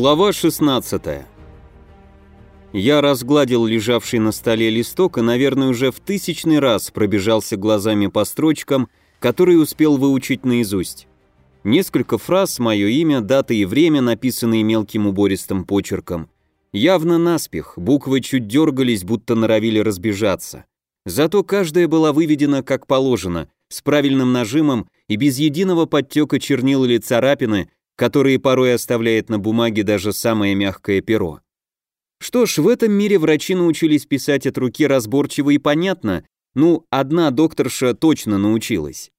Глава 16 Я разгладил лежавший на столе листок и, наверное, уже в тысячный раз пробежался глазами по строчкам, которые успел выучить наизусть. Несколько фраз, мое имя, дата и время, написанные мелким убористым почерком. Явно наспех, буквы чуть дергались, будто норовили разбежаться. Зато каждая была выведена как положено, с правильным нажимом и без единого подтека чернил или царапины, которые порой оставляет на бумаге даже самое мягкое перо. Что ж, в этом мире врачи научились писать от руки разборчиво и понятно, ну, одна докторша точно научилась.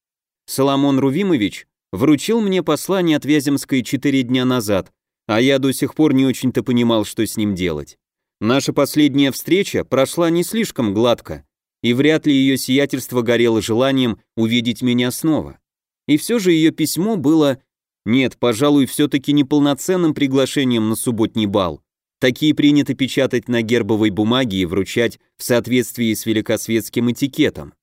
Соломон Рувимович вручил мне послание от Вяземской четыре дня назад, а я до сих пор не очень-то понимал, что с ним делать. Наша последняя встреча прошла не слишком гладко, и вряд ли ее сиятельство горело желанием увидеть меня снова. И все же ее письмо было нет, пожалуй, все-таки неполноценным приглашением на субботний бал. Такие принято печатать на гербовой бумаге и вручать в соответствии с великосветским этикетом.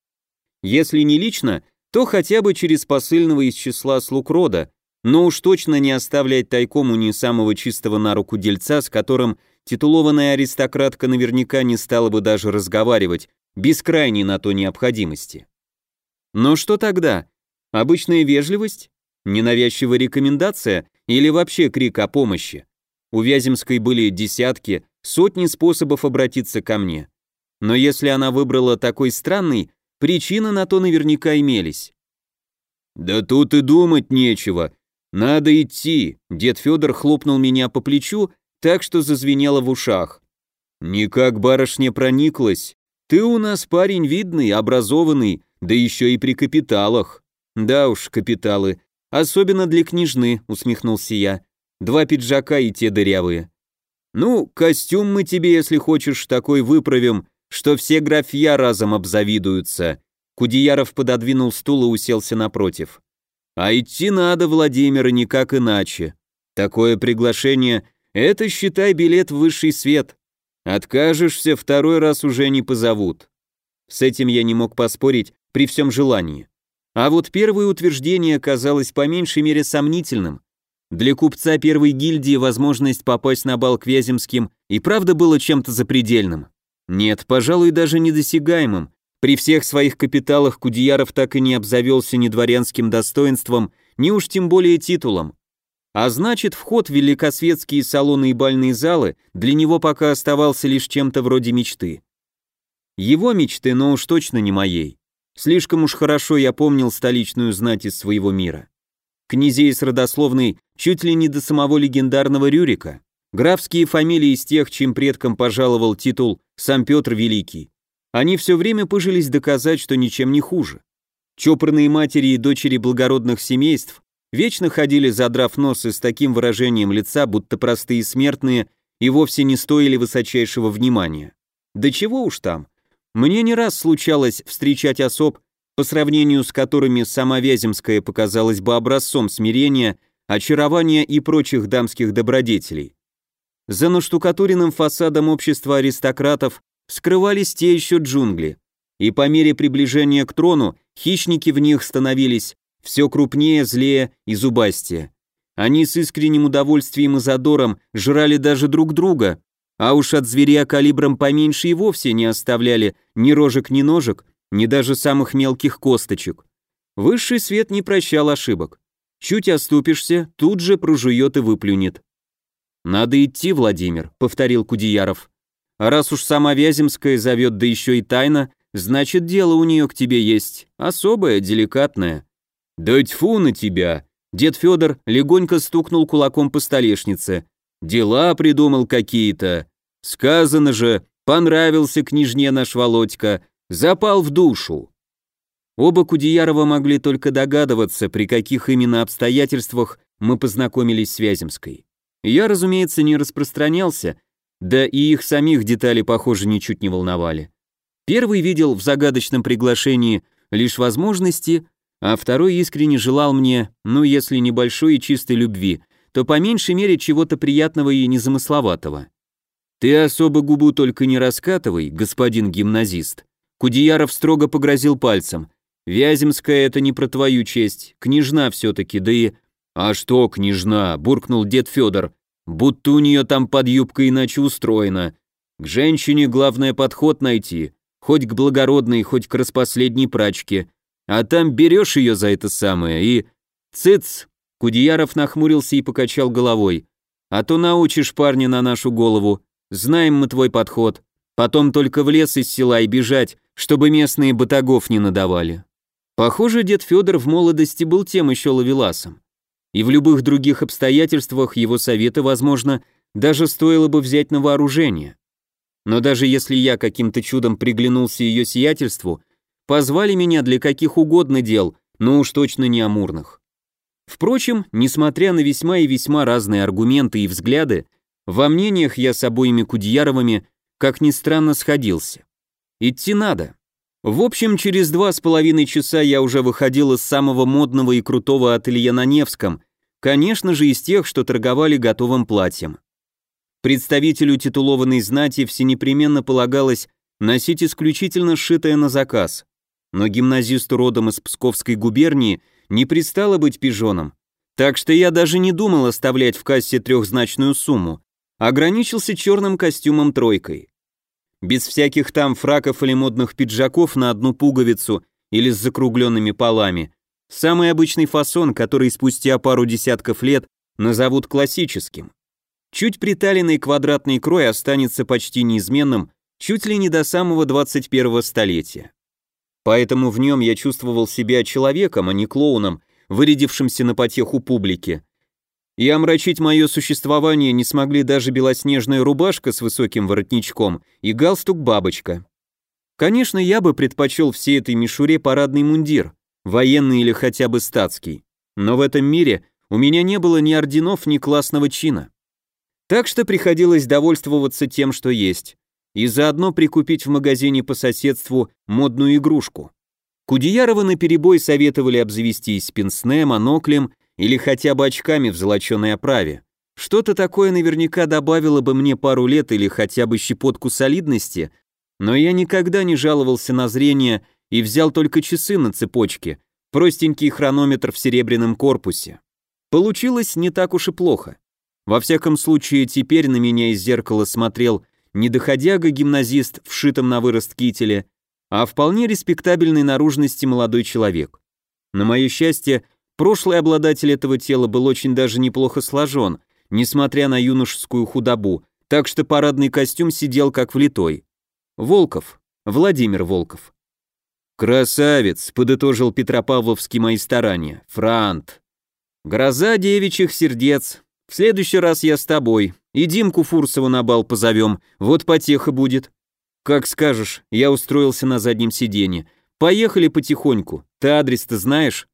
Если не лично, то хотя бы через посыльного из числа слуг рода, но уж точно не оставлять тайком у не самого чистого на руку дельца, с которым титулованная аристократка наверняка не стала бы даже разговаривать, без крайней на то необходимости. Но что тогда? Обычная вежливость? Ненавязчивая рекомендация или вообще крик о помощи? У Вяземской были десятки, сотни способов обратиться ко мне. Но если она выбрала такой странный, причины на то наверняка имелись. «Да тут и думать нечего. Надо идти», — дед Федор хлопнул меня по плечу, так что зазвенело в ушах. «Никак барышня прониклась. Ты у нас парень видный, образованный, да еще и при капиталах». «Да уж, капиталы. «Особенно для княжны», — усмехнулся я. «Два пиджака и те дырявые». «Ну, костюм мы тебе, если хочешь, такой выправим, что все графья разом обзавидуются». Кудеяров пододвинул стул и уселся напротив. «А идти надо, Владимир, и никак иначе. Такое приглашение — это, считай, билет в высший свет. Откажешься, второй раз уже не позовут». С этим я не мог поспорить при всем желании. А вот первое утверждение казалось по меньшей мере сомнительным. Для купца первой гильдии возможность попасть на бал к Вяземским и правда было чем-то запредельным. Нет, пожалуй, даже недосягаемым. При всех своих капиталах Кудеяров так и не обзавелся ни дворянским достоинством, ни уж тем более титулом. А значит, вход в великосветские салоны и бальные залы для него пока оставался лишь чем-то вроде мечты. Его мечты, но уж точно не моей. Слишком уж хорошо я помнил столичную знать из своего мира. Князей с родословной чуть ли не до самого легендарного Рюрика. Графские фамилии из тех, чьим предкам пожаловал титул сам Петр Великий. Они все время пыжились доказать, что ничем не хуже. Чопорные матери и дочери благородных семейств вечно ходили, задрав нос и с таким выражением лица, будто простые смертные и вовсе не стоили высочайшего внимания. Да чего уж там, мне не раз случалось встречать особ, по сравнению с которыми сама Вяземская показалась бы образцом смирения, очарования и прочих дамских добродетелей. За наштукатуренным фасадом общества аристократов скрывались те еще джунгли, и по мере приближения к трону хищники в них становились все крупнее, злее и зубастее. Они с искренним удовольствием и задором жрали даже друг друга, а уж от зверя калибром поменьше и вовсе не оставляли ни рожек, ни ножек, ни даже самых мелких косточек. Высший свет не прощал ошибок. Чуть оступишься, тут же прожует и выплюнет. «Надо идти, Владимир», — повторил Кудеяров. «А раз уж сама Вяземская зовет, да еще и тайно, значит, дело у нее к тебе есть, особое, деликатное». «Да тьфу на тебя!» Дед Федор легонько стукнул кулаком по столешнице. Дела придумал какие-то. Сказано же, понравился княжне наш Володька, запал в душу. Оба Кудеярова могли только догадываться, при каких именно обстоятельствах мы познакомились с Вяземской. Я, разумеется, не распространялся, да и их самих детали, похоже, ничуть не волновали. Первый видел в загадочном приглашении лишь возможности, а второй искренне желал мне, ну если небольшой и чистой любви, то по меньшей мере чего-то приятного и незамысловатого. Ты особо губу только не раскатывай, господин гимназист. Кудеяров строго погрозил пальцем. Вяземская это не про твою честь, княжна все-таки, да и... А что, княжна, буркнул дед Федор. будто у нее там под юбкой иначе устроено. К женщине главное подход найти, хоть к благородной, хоть к распоследней прачке, а там берешь ее за это самое и... Цыц! Кудеяров нахмурился и покачал головой. А то научишь парня на нашу голову. Знаем мы твой подход. Потом только в лес из села и бежать, чтобы местные батагов не надавали. Похоже, дед Федор в молодости был тем еще ловеласом. И в любых других обстоятельствах его советы, возможно, даже стоило бы взять на вооружение. Но даже если я каким-то чудом приглянулся ее сиятельству, позвали меня для каких угодно дел, но уж точно не амурных. Впрочем, несмотря на весьма и весьма разные аргументы и взгляды, во мнениях я с обоими Кудьяровыми, как ни странно, сходился. Идти надо. В общем, через два с половиной часа я уже выходил из самого модного и крутого ателье на Невском, конечно же, из тех, что торговали готовым платьем. Представителю титулованной знати всенепременно полагалось носить исключительно сшитое на заказ, но гимназисту родом из Псковской губернии – не пристало быть пижоном. Так что я даже не думал оставлять в кассе трехзначную сумму, ограничился черным костюмом тройкой. Без всяких там фраков или модных пиджаков на одну пуговицу или с закругленными полами. Самый обычный фасон, который спустя пару десятков лет назовут классическим. Чуть приталенный квадратный крой останется почти неизменным, чуть ли не до самого 21 столетия. Поэтому в нем я чувствовал себя человеком, а не клоуном, вырядившимся на потеху публики. И омрачить мое существование не смогли даже белоснежная рубашка с высоким воротничком и галстук-бабочка. Конечно, я бы предпочел всей этой мишуре парадный мундир, военный или хотя бы статский. Но в этом мире у меня не было ни орденов, ни классного чина. Так что приходилось довольствоваться тем, что есть и заодно прикупить в магазине по соседству модную игрушку. Кудеярова наперебой советовали обзавестись пенсне, моноклем или хотя бы очками в золоченой оправе. Что-то такое наверняка добавило бы мне пару лет или хотя бы щепотку солидности, но я никогда не жаловался на зрение и взял только часы на цепочке, простенький хронометр в серебряном корпусе. Получилось не так уж и плохо. Во всяком случае, теперь на меня из зеркала смотрел не доходяга-гимназист в шитом на вырост кителе, а вполне респектабельной наружности молодой человек. На мое счастье, прошлый обладатель этого тела был очень даже неплохо сложен, несмотря на юношескую худобу, так что парадный костюм сидел как влитой. Волков, Владимир Волков. «Красавец», — подытожил Петропавловский мои старания, «Франт». «Гроза девичьих сердец. В следующий раз я с тобой. И Димку Фурсова на бал позовем, вот потеха будет. Как скажешь, я устроился на заднем сиденье. Поехали потихоньку, ты адрес-то знаешь?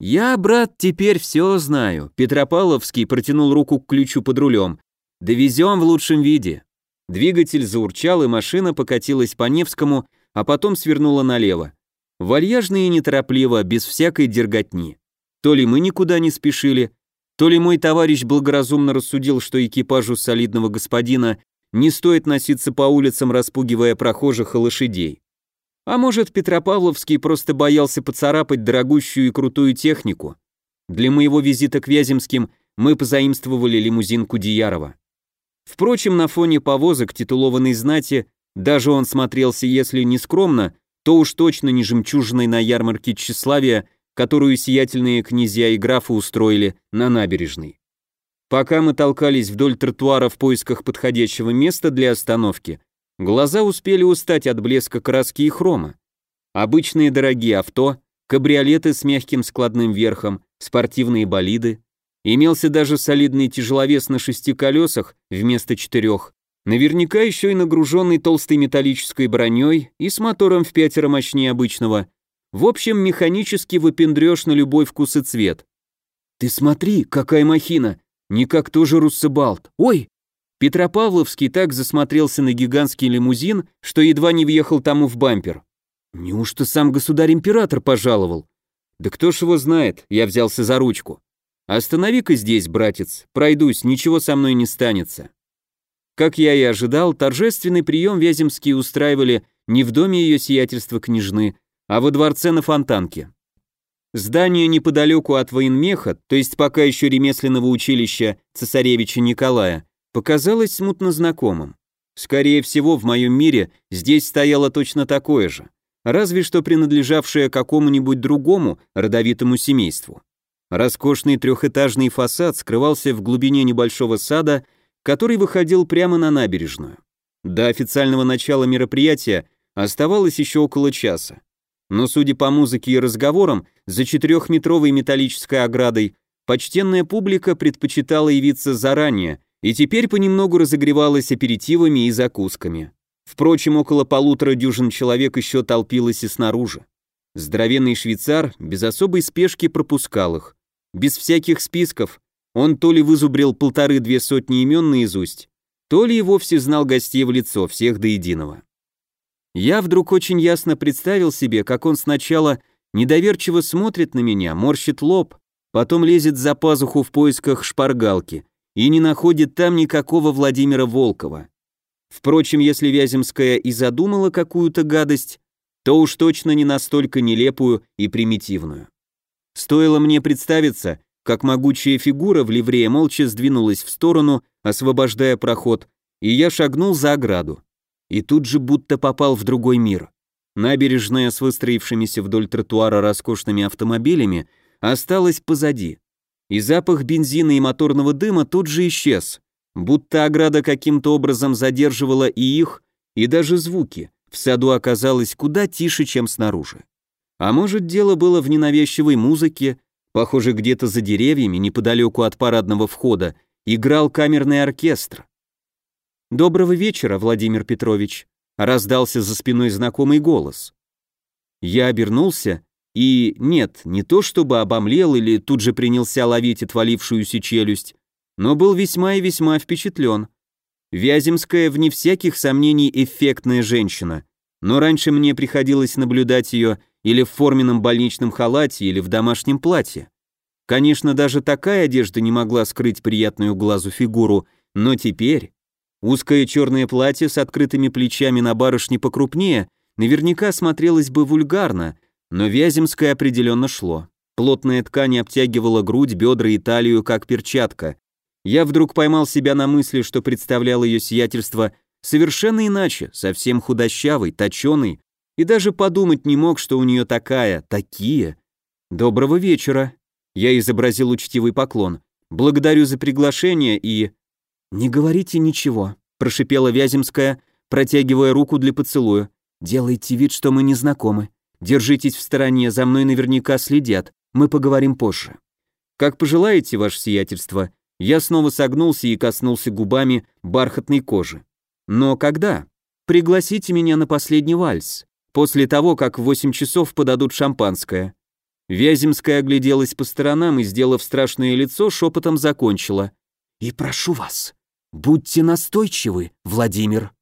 Я, брат, теперь все знаю. Петропавловский протянул руку к ключу под рулем. Довезем в лучшем виде. Двигатель заурчал, и машина покатилась по Невскому, а потом свернула налево. Вальяжно и неторопливо, без всякой дерготни. То ли мы никуда не спешили, то ли мой товарищ благоразумно рассудил, что экипажу солидного господина не стоит носиться по улицам, распугивая прохожих и лошадей. А может, Петропавловский просто боялся поцарапать дорогущую и крутую технику. Для моего визита к Вяземским мы позаимствовали лимузин Кудеярова. Впрочем, на фоне повозок титулованной знати даже он смотрелся, если не скромно, то уж точно не жемчужиной на ярмарке тщеславия которую сиятельные князья и графы устроили на набережной. Пока мы толкались вдоль тротуара в поисках подходящего места для остановки, глаза успели устать от блеска краски и хрома. Обычные дорогие авто, кабриолеты с мягким складным верхом, спортивные болиды, имелся даже солидный тяжеловес на шести колесах вместо четырех, наверняка еще и нагруженный толстой металлической броней и с мотором в пятеро мощнее обычного – в общем, механически выпендрешь на любой вкус и цвет. Ты смотри, какая махина! Не как тоже руссебалт. Ой! Петропавловский так засмотрелся на гигантский лимузин, что едва не въехал тому в бампер. Неужто сам государь-император пожаловал? Да кто ж его знает, я взялся за ручку. Останови-ка здесь, братец, пройдусь, ничего со мной не станется. Как я и ожидал, торжественный прием Вяземские устраивали не в доме ее сиятельства княжны, а во дворце на Фонтанке. Здание неподалеку от военмеха, то есть пока еще ремесленного училища цесаревича Николая, показалось смутно знакомым. Скорее всего, в моем мире здесь стояло точно такое же, разве что принадлежавшее какому-нибудь другому родовитому семейству. Роскошный трехэтажный фасад скрывался в глубине небольшого сада, который выходил прямо на набережную. До официального начала мероприятия оставалось еще около часа. Но, судя по музыке и разговорам, за четырехметровой металлической оградой почтенная публика предпочитала явиться заранее и теперь понемногу разогревалась аперитивами и закусками. Впрочем, около полутора дюжин человек еще толпилось и снаружи. Здоровенный швейцар без особой спешки пропускал их. Без всяких списков. Он то ли вызубрил полторы-две сотни имен наизусть, то ли и вовсе знал гостей в лицо, всех до единого. Я вдруг очень ясно представил себе, как он сначала недоверчиво смотрит на меня, морщит лоб, потом лезет за пазуху в поисках шпаргалки и не находит там никакого Владимира Волкова. Впрочем, если Вяземская и задумала какую-то гадость, то уж точно не настолько нелепую и примитивную. Стоило мне представиться, как могучая фигура в ливрее молча сдвинулась в сторону, освобождая проход, и я шагнул за ограду. И тут же будто попал в другой мир. Набережная с выстроившимися вдоль тротуара роскошными автомобилями осталась позади. И запах бензина и моторного дыма тут же исчез, будто ограда каким-то образом задерживала и их, и даже звуки. В саду оказалось куда тише, чем снаружи. А может, дело было в ненавязчивой музыке, похоже, где-то за деревьями, неподалеку от парадного входа, играл камерный оркестр. «Доброго вечера, Владимир Петрович», — раздался за спиной знакомый голос. Я обернулся и, нет, не то чтобы обомлел или тут же принялся ловить отвалившуюся челюсть, но был весьма и весьма впечатлен. Вяземская, вне всяких сомнений, эффектная женщина, но раньше мне приходилось наблюдать ее или в форменном больничном халате, или в домашнем платье. Конечно, даже такая одежда не могла скрыть приятную глазу фигуру, но теперь узкое черное платье с открытыми плечами на барышне покрупнее наверняка смотрелось бы вульгарно, но Вяземское определенно шло. Плотная ткань обтягивала грудь, бедра и талию, как перчатка. Я вдруг поймал себя на мысли, что представлял ее сиятельство совершенно иначе, совсем худощавый, точеный, и даже подумать не мог, что у нее такая, такие. Доброго вечера. Я изобразил учтивый поклон. Благодарю за приглашение и... Не говорите ничего, прошипела Вяземская, протягивая руку для поцелуя. Делайте вид, что мы не знакомы. Держитесь в стороне, за мной наверняка следят. Мы поговорим позже. Как пожелаете, ваше сиятельство. Я снова согнулся и коснулся губами бархатной кожи. Но когда? Пригласите меня на последний вальс после того, как в 8 часов подадут шампанское. Вяземская огляделась по сторонам и, сделав страшное лицо, шепотом закончила. «И прошу вас, будьте настойчивы, Владимир».